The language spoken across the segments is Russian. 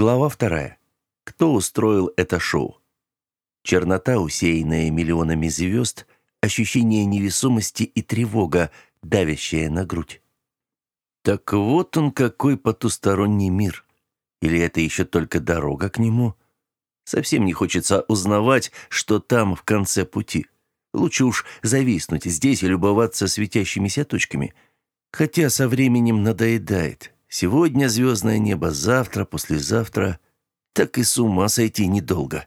Глава вторая. Кто устроил это шоу? Чернота, усеянная миллионами звезд, ощущение невесомости и тревога, давящая на грудь. Так вот он какой потусторонний мир. Или это еще только дорога к нему? Совсем не хочется узнавать, что там в конце пути. Лучше уж зависнуть здесь и любоваться светящимися точками. Хотя со временем надоедает. Сегодня звездное небо, завтра, послезавтра. Так и с ума сойти недолго.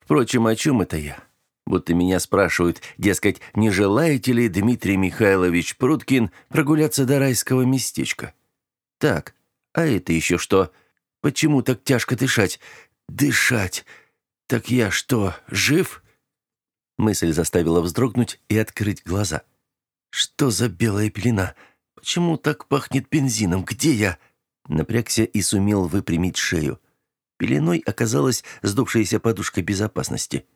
Впрочем, о чем это я? Будто меня спрашивают, дескать, не желаете ли, Дмитрий Михайлович Пруткин, прогуляться до райского местечка? Так, а это еще что? Почему так тяжко дышать? Дышать! Так я что, жив? Мысль заставила вздрогнуть и открыть глаза. Что за белая пелена? Почему так пахнет бензином? Где я? Напрягся и сумел выпрямить шею. Пеленой оказалась сдувшаяся подушка безопасности.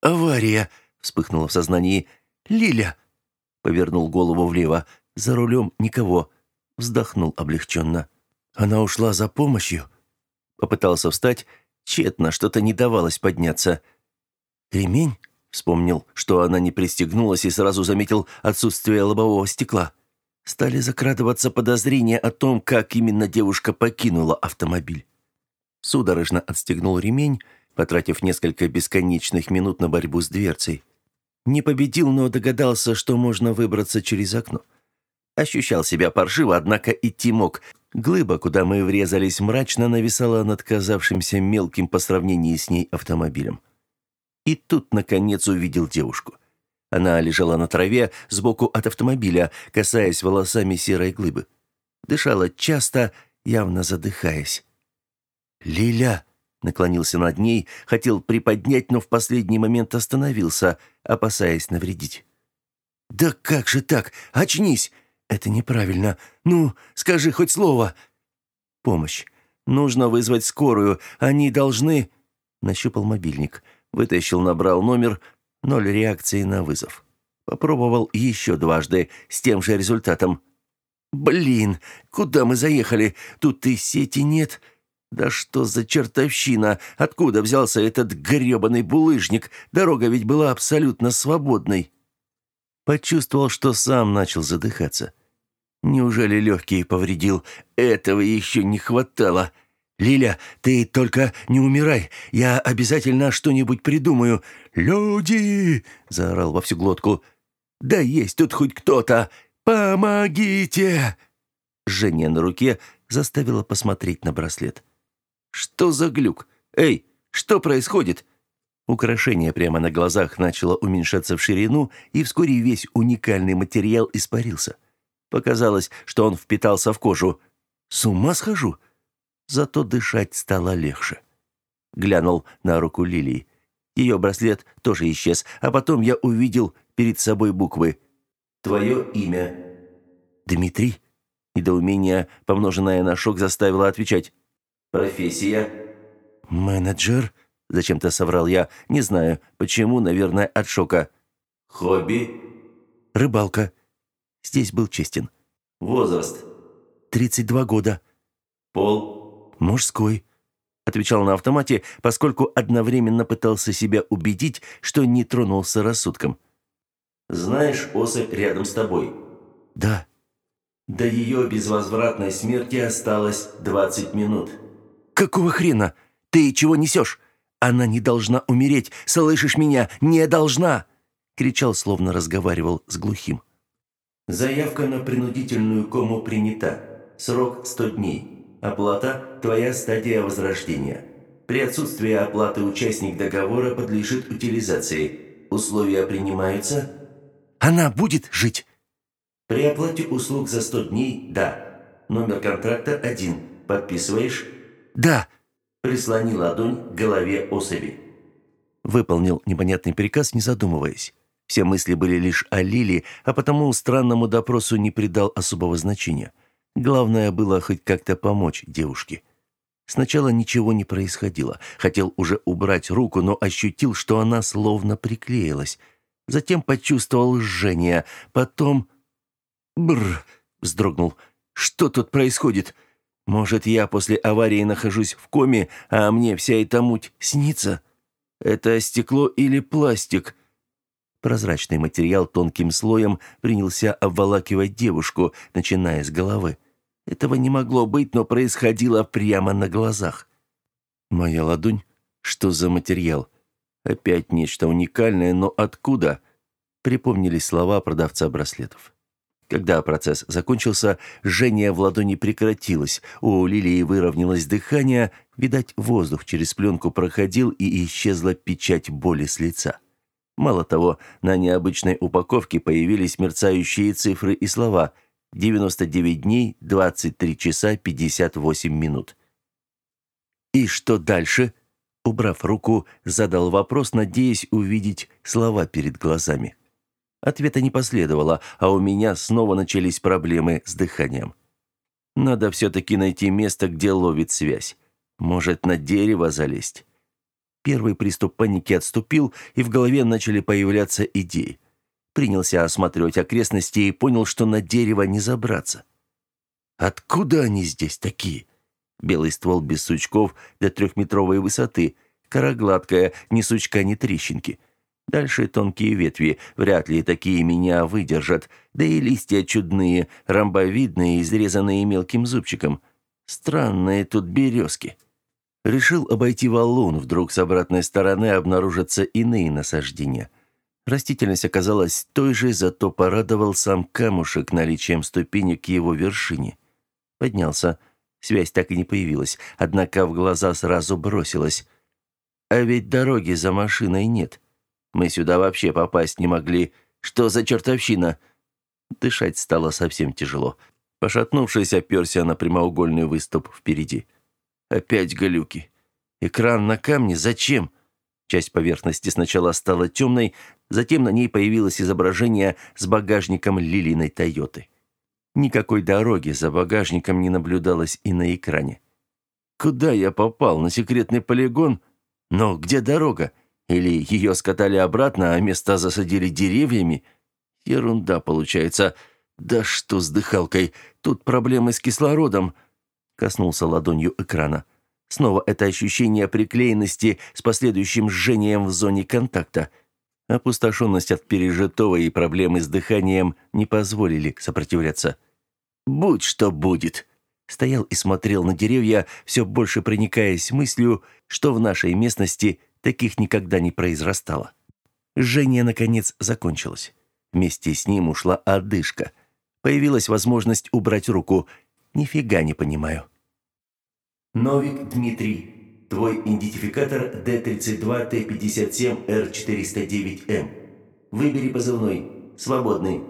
«Авария!» — вспыхнула в сознании. «Лиля!» — повернул голову влево. За рулем никого. Вздохнул облегченно. «Она ушла за помощью?» Попытался встать. Тщетно, что-то не давалось подняться. «Ремень?» — вспомнил, что она не пристегнулась и сразу заметил отсутствие лобового стекла. Стали закрадываться подозрения о том, как именно девушка покинула автомобиль. Судорожно отстегнул ремень, потратив несколько бесконечных минут на борьбу с дверцей. Не победил, но догадался, что можно выбраться через окно. Ощущал себя паршиво, однако идти мог. Глыба, куда мы врезались, мрачно нависала над казавшимся мелким по сравнению с ней автомобилем. И тут, наконец, увидел девушку. Она лежала на траве сбоку от автомобиля, касаясь волосами серой глыбы. Дышала часто, явно задыхаясь. «Лиля!» — наклонился над ней, хотел приподнять, но в последний момент остановился, опасаясь навредить. «Да как же так? Очнись! Это неправильно. Ну, скажи хоть слово!» «Помощь. Нужно вызвать скорую. Они должны...» Нащупал мобильник. Вытащил, набрал номер. Ноль реакции на вызов. Попробовал еще дважды, с тем же результатом. «Блин, куда мы заехали? Тут и сети нет. Да что за чертовщина? Откуда взялся этот грёбаный булыжник? Дорога ведь была абсолютно свободной. Почувствовал, что сам начал задыхаться. Неужели легкие повредил? Этого еще не хватало. «Лиля, ты только не умирай. Я обязательно что-нибудь придумаю. Люди!» — заорал во всю глотку. «Да есть тут хоть кто-то! Помогите!» Жжение на руке заставило посмотреть на браслет. Что за глюк? Эй, что происходит? Украшение прямо на глазах начало уменьшаться в ширину, и вскоре весь уникальный материал испарился. Показалось, что он впитался в кожу. С ума схожу. Зато дышать стало легче. Глянул на руку Лилии. Ее браслет тоже исчез, а потом я увидел перед собой буквы. «Твое имя». «Дмитрий?» Недоумение, помноженное на шок, заставило отвечать. Профессия? Менеджер? Зачем-то соврал я. Не знаю, почему, наверное, от шока. Хобби? Рыбалка. Здесь был честен. Возраст? 32 года. Пол? Мужской. Отвечал на автомате, поскольку одновременно пытался себя убедить, что не тронулся рассудком. Знаешь особь рядом с тобой? Да. До ее безвозвратной смерти осталось 20 минут. «Какого хрена? Ты чего несешь? Она не должна умереть, слышишь меня? Не должна!» кричал, словно разговаривал с глухим. «Заявка на принудительную кому принята. Срок 100 дней. Оплата – твоя стадия возрождения. При отсутствии оплаты участник договора подлежит утилизации. Условия принимаются?» «Она будет жить!» «При оплате услуг за 100 дней – да. Номер контракта – один. Подписываешь?» «Да!» Прислони ладонь к голове особи. Выполнил непонятный приказ, не задумываясь. Все мысли были лишь о Лиле, а потому странному допросу не придал особого значения. Главное было хоть как-то помочь девушке. Сначала ничего не происходило. Хотел уже убрать руку, но ощутил, что она словно приклеилась. Затем почувствовал жжение. Потом... Бррр! вздрогнул. «Что тут происходит?» Может, я после аварии нахожусь в коме, а мне вся эта муть снится? Это стекло или пластик?» Прозрачный материал тонким слоем принялся обволакивать девушку, начиная с головы. Этого не могло быть, но происходило прямо на глазах. Моя ладонь? Что за материал? Опять нечто уникальное, но откуда? Припомнились слова продавца браслетов. Когда процесс закончился, жжение в ладони прекратилось. У Лилии выровнялось дыхание, видать, воздух через пленку проходил и исчезла печать боли с лица. Мало того, на необычной упаковке появились мерцающие цифры и слова «99 дней, 23 часа, 58 минут». «И что дальше?» Убрав руку, задал вопрос, надеясь увидеть слова перед глазами. Ответа не последовало, а у меня снова начались проблемы с дыханием. Надо все-таки найти место, где ловит связь. Может, на дерево залезть? Первый приступ паники отступил, и в голове начали появляться идеи. Принялся осматривать окрестности и понял, что на дерево не забраться. Откуда они здесь такие? Белый ствол без сучков до трехметровой высоты, кора гладкая, ни сучка, ни трещинки. Дальше тонкие ветви, вряд ли такие меня выдержат, да и листья чудные, ромбовидные, изрезанные мелким зубчиком. Странные тут березки. Решил обойти валун, вдруг с обратной стороны обнаружатся иные насаждения. Растительность оказалась той же, зато порадовал сам камушек наличием ступенек к его вершине. Поднялся. Связь так и не появилась, однако в глаза сразу бросилась. А ведь дороги за машиной нет. Мы сюда вообще попасть не могли. Что за чертовщина? Дышать стало совсем тяжело. Пошатнувшись, оперся на прямоугольный выступ впереди. Опять галюки. Экран на камне зачем? Часть поверхности сначала стала темной, затем на ней появилось изображение с багажником Лилиной Тойоты. Никакой дороги за багажником не наблюдалось и на экране. Куда я попал? На секретный полигон? Но где дорога? Или ее скатали обратно, а места засадили деревьями? Ерунда получается. Да что с дыхалкой? Тут проблемы с кислородом. Коснулся ладонью экрана. Снова это ощущение приклеенности с последующим жжением в зоне контакта. Опустошенность от пережитого и проблемы с дыханием не позволили сопротивляться. «Будь что будет!» Стоял и смотрел на деревья, все больше проникаясь мыслью, что в нашей местности таких никогда не произрастало. Жжение, наконец, закончилось. Вместе с ним ушла одышка. Появилась возможность убрать руку. Нифига не понимаю. Новик Дмитрий. Твой идентификатор D32T57R409M. Выбери позывной. Свободный.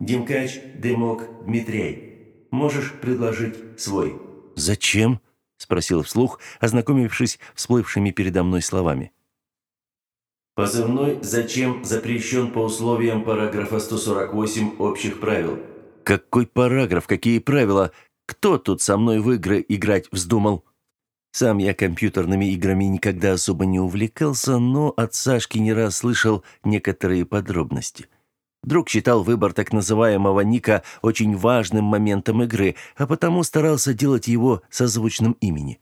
Димкач, Дымок, Дмитрий. Можешь предложить свой. «Зачем?» — спросил вслух, ознакомившись всплывшими передо мной словами. Позывной «Зачем» запрещен по условиям параграфа 148 общих правил. «Какой параграф? Какие правила? Кто тут со мной в игры играть вздумал?» Сам я компьютерными играми никогда особо не увлекался, но от Сашки не раз слышал некоторые подробности. Друг считал выбор так называемого ника очень важным моментом игры, а потому старался делать его созвучным имени.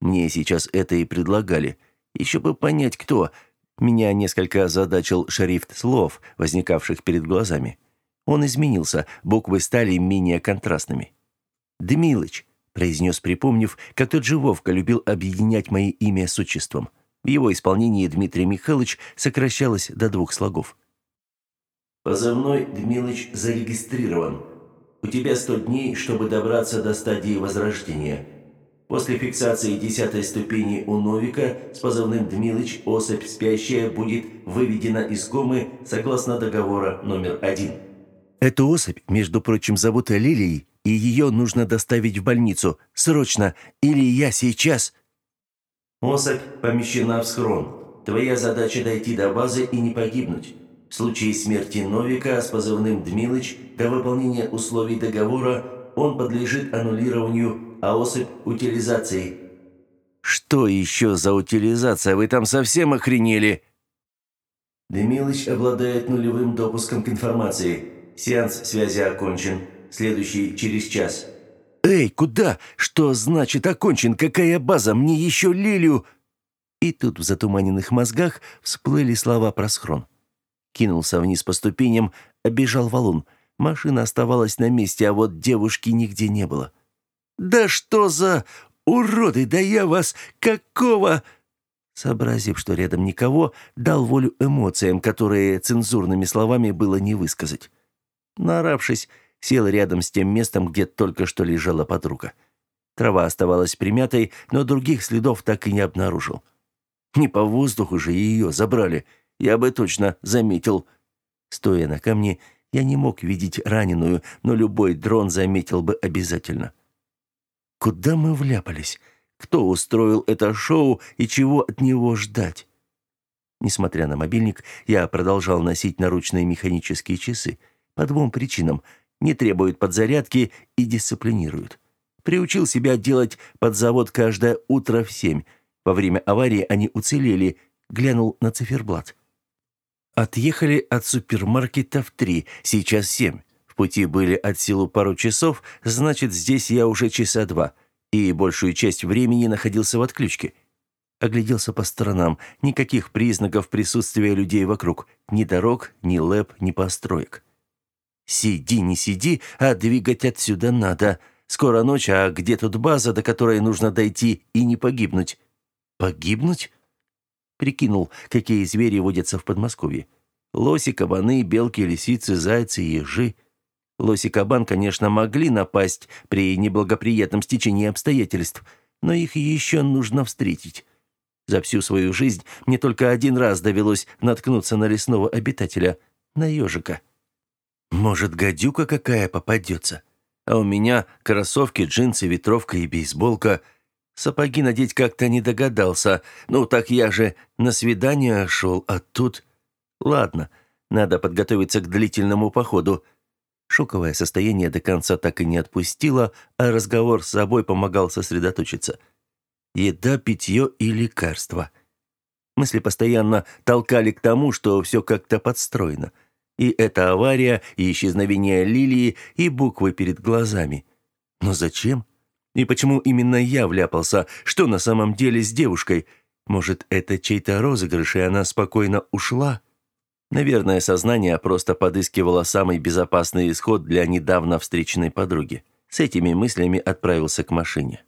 Мне сейчас это и предлагали. Еще бы понять, кто. Меня несколько озадачил шрифт слов, возникавших перед глазами. Он изменился, буквы стали менее контрастными. «Дмилыч», — произнес, припомнив, как тот же Вовка любил объединять мои имя с отчеством. В его исполнении Дмитрий Михайлович сокращалось до двух слогов. Позывной Дмилыч зарегистрирован. У тебя 100 дней, чтобы добраться до стадии возрождения. После фиксации десятой ступени у Новика с позывным «Дмилыч» особь спящая будет выведена из комы согласно договора номер один. Эту особь, между прочим, зовут Лилией, и ее нужно доставить в больницу. Срочно. Или я сейчас. Особь помещена в схрон. Твоя задача дойти до базы и не погибнуть. В случае смерти Новика с позывным «Дмилыч» до выполнения условий договора он подлежит аннулированию, а особь – утилизации. «Что еще за утилизация? Вы там совсем охренели?» Демилыч обладает нулевым допуском к информации. Сеанс связи окончен. Следующий через час. «Эй, куда? Что значит окончен? Какая база? Мне еще лилию!» И тут в затуманенных мозгах всплыли слова про схрон. Кинулся вниз по ступеням, обежал валун. Машина оставалась на месте, а вот девушки нигде не было. «Да что за... Уроды, да я вас... Какого...» Сообразив, что рядом никого, дал волю эмоциям, которые цензурными словами было не высказать. Наоравшись, сел рядом с тем местом, где только что лежала подруга. Трава оставалась примятой, но других следов так и не обнаружил. Не по воздуху же ее забрали, я бы точно заметил. Стоя на камне, я не мог видеть раненую, но любой дрон заметил бы обязательно. Куда мы вляпались? Кто устроил это шоу и чего от него ждать? Несмотря на мобильник, я продолжал носить наручные механические часы. По двум причинам – не требуют подзарядки и дисциплинируют. Приучил себя делать подзавод каждое утро в семь. Во время аварии они уцелели, глянул на циферблат. Отъехали от супермаркета в три, сейчас семь. В пути были от силу пару часов, значит, здесь я уже часа два. И большую часть времени находился в отключке. Огляделся по сторонам. Никаких признаков присутствия людей вокруг. Ни дорог, ни лэп, ни построек. Сиди, не сиди, а двигать отсюда надо. Скоро ночь, а где тут база, до которой нужно дойти и не погибнуть? Погибнуть? Прикинул, какие звери водятся в Подмосковье. Лоси, кабаны, белки, лисицы, зайцы, ежи. Лоси кабан, конечно, могли напасть при неблагоприятном стечении обстоятельств, но их еще нужно встретить. За всю свою жизнь мне только один раз довелось наткнуться на лесного обитателя, на ежика. Может, гадюка какая попадется? А у меня кроссовки, джинсы, ветровка и бейсболка. Сапоги надеть как-то не догадался. Ну, так я же на свидание шел, а тут... Ладно, надо подготовиться к длительному походу. Шоковое состояние до конца так и не отпустило, а разговор с собой помогал сосредоточиться. Еда, питье и лекарства. Мысли постоянно толкали к тому, что все как-то подстроено — и эта авария, и исчезновение Лилии, и буквы перед глазами. Но зачем? И почему именно я вляпался? Что на самом деле с девушкой? Может, это чей-то розыгрыш, и она спокойно ушла? Наверное, сознание просто подыскивало самый безопасный исход для недавно встреченной подруги. С этими мыслями отправился к машине.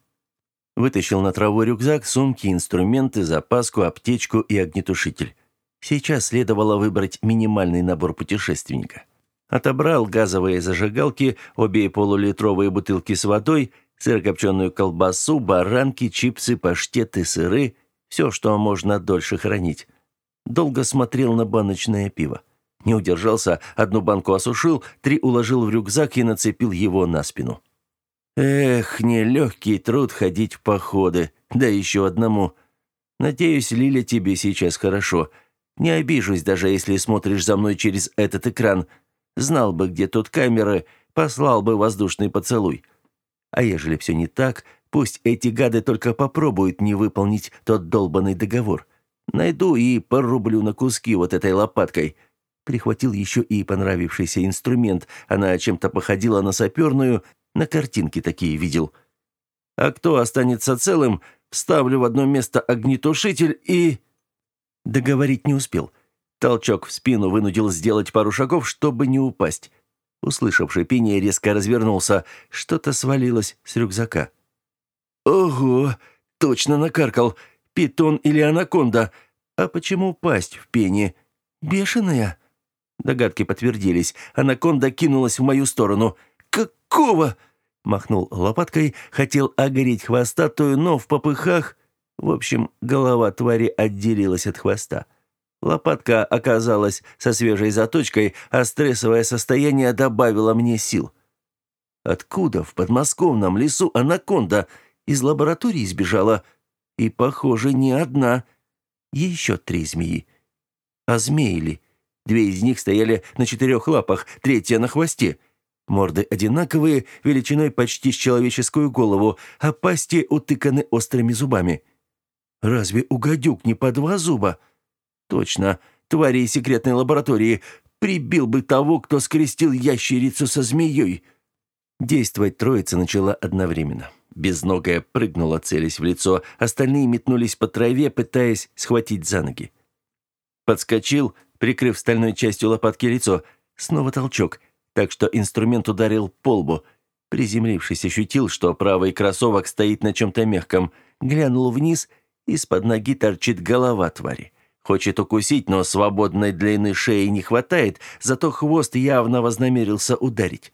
Вытащил на траву рюкзак, сумки, инструменты, запаску, аптечку и огнетушитель. Сейчас следовало выбрать минимальный набор путешественника. Отобрал газовые зажигалки, обе полулитровые бутылки с водой, сырокопченую колбасу, баранки, чипсы, паштеты, сыры, все, что можно дольше хранить. Долго смотрел на баночное пиво. Не удержался, одну банку осушил, три уложил в рюкзак и нацепил его на спину. Эх, нелегкий труд ходить в походы, да еще одному. Надеюсь, Лиля тебе сейчас хорошо. Не обижусь, даже если смотришь за мной через этот экран. Знал бы, где тут камеры, послал бы воздушный поцелуй. А ежели все не так, пусть эти гады только попробуют не выполнить тот долбанный договор. Найду и порублю на куски вот этой лопаткой. Прихватил еще и понравившийся инструмент. Она чем-то походила на саперную, на картинке такие видел. А кто останется целым, вставлю в одно место огнетушитель и... Договорить не успел. Толчок в спину вынудил сделать пару шагов, чтобы не упасть. Услышав шипение, резко развернулся. Что-то свалилось с рюкзака. «Ого! Точно накаркал! Питон или анаконда! А почему пасть в пене? Бешеная?» Догадки подтвердились. Анаконда кинулась в мою сторону. «Какого?» Махнул лопаткой, хотел огореть хвостатую, но в попыхах в общем, голова твари отделилась от хвоста. Лопатка оказалась со свежей заточкой, а стрессовое состояние добавило мне сил. Откуда в подмосковном лесу анаконда из лаборатории сбежала? И, похоже, не одна. Еще три змеи. А змеи ли? Две из них стояли на четырех лапах, третья на хвосте. Морды одинаковые, величиной почти с человеческую голову, а пасти утыканы острыми зубами. Разве у гадюк не по два зуба? Точно, твари из секретной лаборатории. Прибил бы того, кто скрестил ящерицу со змеей. Действовать троица начала одновременно. Безногая прыгнула, целясь в лицо, остальные метнулись по траве, пытаясь схватить за ноги. Подскочил, прикрыв стальной частью лопатки лицо. Снова толчок, так что инструмент ударил по лбу. Приземлившись, ощутил, что правый кроссовок стоит на чем-то мягком. Глянул вниз, из-под ноги торчит голова твари. Хочет укусить, но свободной длины шеи не хватает, зато хвост явно вознамерился ударить.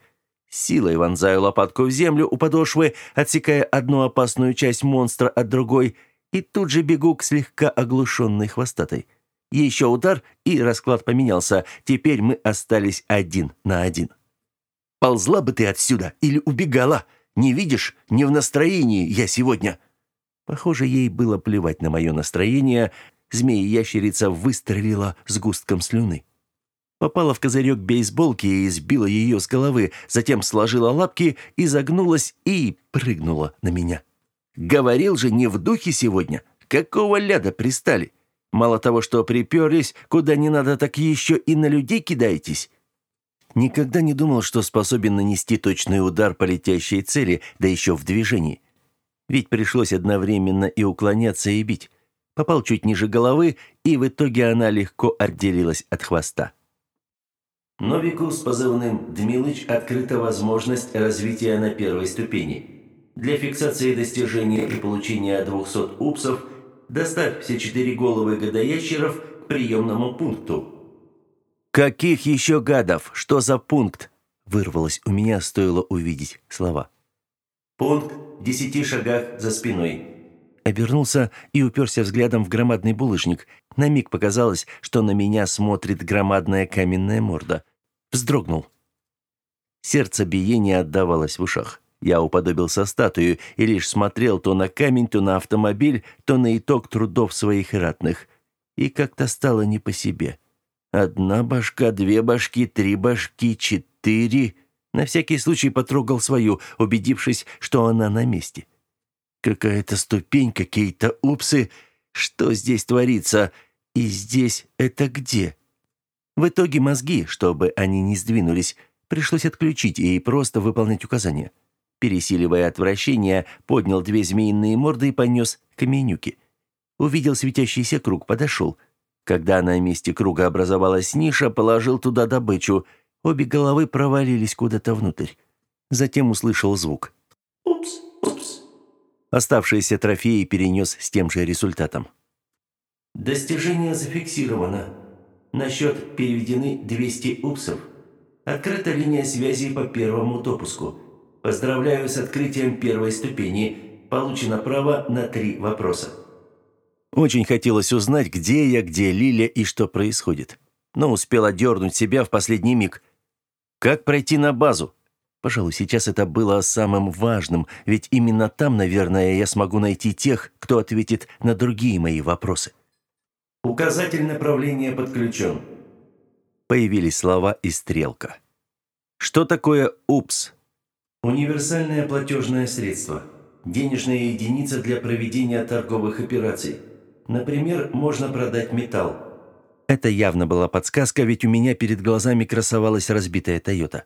Силой вонзаю лопатку в землю у подошвы, отсекая одну опасную часть монстра от другой, и тут же бегу к слегка оглушенной хвостатой. Еще удар, и расклад поменялся. Теперь мы остались один на один. «Ползла бы ты отсюда или убегала? Не видишь? Не в настроении я сегодня». Похоже, ей было плевать на мое настроение. Змея-ящерица выстрелила с густком слюны попала в козырек бейсболки и сбила ее с головы, затем сложила лапки, изогнулась и прыгнула на меня. «Говорил же, не в духе сегодня. Какого ляда пристали? Мало того, что приперлись, куда не надо, так еще и на людей кидаетесь». Никогда не думал, что способен нанести точный удар по летящей цели, да еще в движении. Ведь пришлось одновременно и уклоняться, и бить. Попал чуть ниже головы, и в итоге она легко отделилась от хвоста. Новику с позывным «Дмилыч» открыта возможность развития на первой ступени. Для фиксации достижения и получения 200 упсов доставь все четыре головы гадоящеров к приемному пункту. «Каких еще гадов? Что за пункт?» Вырвалось у меня, стоило увидеть слова. «Пункт в десяти шагах за спиной». Обернулся и уперся взглядом в громадный булыжник. На миг показалось, что на меня смотрит громадная каменная морда. Вздрогнул. Сердце биение отдавалось в ушах. Я уподобился статую и лишь смотрел то на камень, то на автомобиль, то на итог трудов своих ратных. И как-то стало не по себе. Одна башка, две башки, три башки, четыре. На всякий случай потрогал свою, убедившись, что она на месте. Какая-то ступень, какие-то упсы. Что здесь творится? И здесь это где? В итоге мозги, чтобы они не сдвинулись, пришлось отключить и просто выполнять указания. Пересиливая отвращение, поднял две змеиные морды и понес к каменюке. Увидел светящийся круг, подошел. Когда на месте круга образовалась ниша, положил туда добычу. Обе головы провалились куда-то внутрь. Затем услышал звук. «Упс, упс». Оставшиеся трофеи перенес с тем же результатом. Достижение зафиксировано. На счет переведены 200 упсов. Открыта линия связи по первому допуску. Поздравляю с открытием первой ступени. Получено право на три вопроса. Очень хотелось узнать, где я, где Лиля и что происходит. Но успел одернуть себя в последний миг. Как пройти на базу? Пожалуй, сейчас это было самым важным, ведь именно там, наверное, я смогу найти тех, кто ответит на другие мои вопросы. Указатель направления подключен. Появились слова и стрелка. Что такое УПС? Универсальное платежное средство. Денежная единица для проведения торговых операций. Например, можно продать металл. Это явно была подсказка, ведь у меня перед глазами красовалась разбитая Тойота.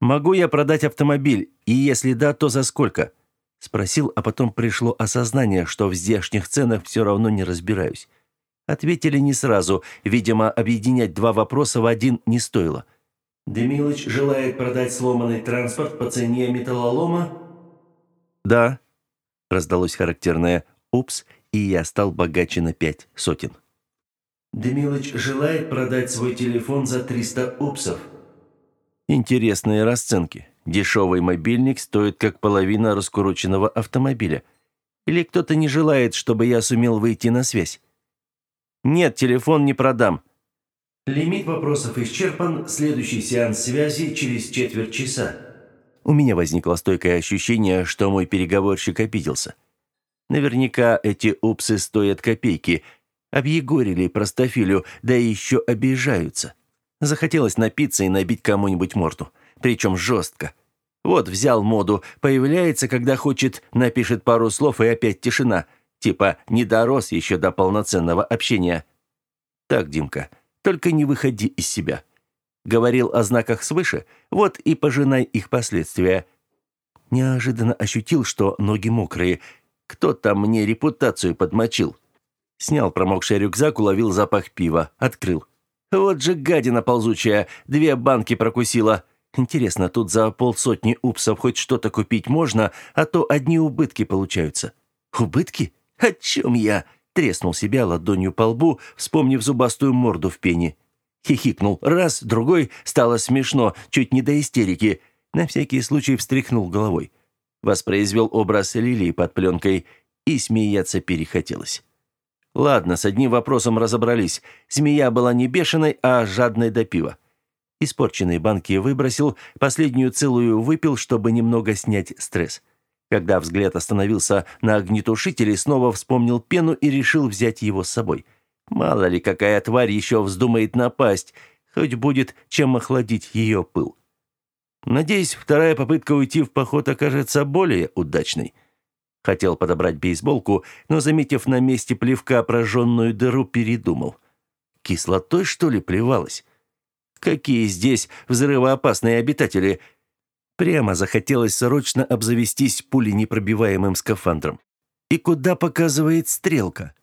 «Могу я продать автомобиль? И если да, то за сколько?» Спросил, а потом пришло осознание, что в здешних ценах все равно не разбираюсь. Ответили не сразу. Видимо, объединять два вопроса в один не стоило. «Демилыч желает продать сломанный транспорт по цене металлолома?» «Да», — раздалось характерное «упс», и я стал богаче на пять сотен. «Демилыч желает продать свой телефон за 300 упсов». Интересные расценки. Дешевый мобильник стоит как половина раскуроченного автомобиля. Или кто-то не желает, чтобы я сумел выйти на связь? Нет, телефон не продам. Лимит вопросов исчерпан. Следующий сеанс связи через четверть часа. У меня возникло стойкое ощущение, что мой переговорщик обиделся. Наверняка эти упсы стоят копейки. Объегорили простофилю, да еще обижаются. Захотелось напиться и набить кому-нибудь морду. Причем жестко. Вот взял моду, появляется, когда хочет, напишет пару слов и опять тишина – Типа не дорос еще до полноценного общения. Так, Димка, только не выходи из себя. Говорил о знаках свыше, вот и пожинай их последствия. Неожиданно ощутил, что ноги мокрые. Кто там мне репутацию подмочил? Снял промокший рюкзак, уловил запах пива, открыл. Вот же гадина ползучая, две банки прокусила. Интересно, тут за полсотни упсов хоть что-то купить можно, а то одни убытки получаются. Убытки? О чем я? Треснул себя ладонью по лбу, вспомнив зубастую морду в пене. Хихикнул раз, другой, стало смешно, чуть не до истерики. На всякий случай встряхнул головой. Воспроизвел образ Лилии под пленкой, и смеяться перехотелось. Ладно, с одним вопросом разобрались. Змея была не бешеной, а жадной до пива. Испорченные банки выбросил, последнюю целую выпил, чтобы немного снять стресс. Когда взгляд остановился на огнетушителе, снова вспомнил пену и решил взять его с собой. Мало ли, какая тварь еще вздумает напасть, хоть будет чем охладить ее пыл. Надеюсь, вторая попытка уйти в поход окажется более удачной. Хотел подобрать бейсболку, но, заметив на месте плевка прожженную дыру, передумал. Кислотой, что ли, плевалась? Какие здесь взрывоопасные обитатели? Прямо захотелось срочно обзавестись пуленепробиваемым скафандром. И куда показывает стрелка?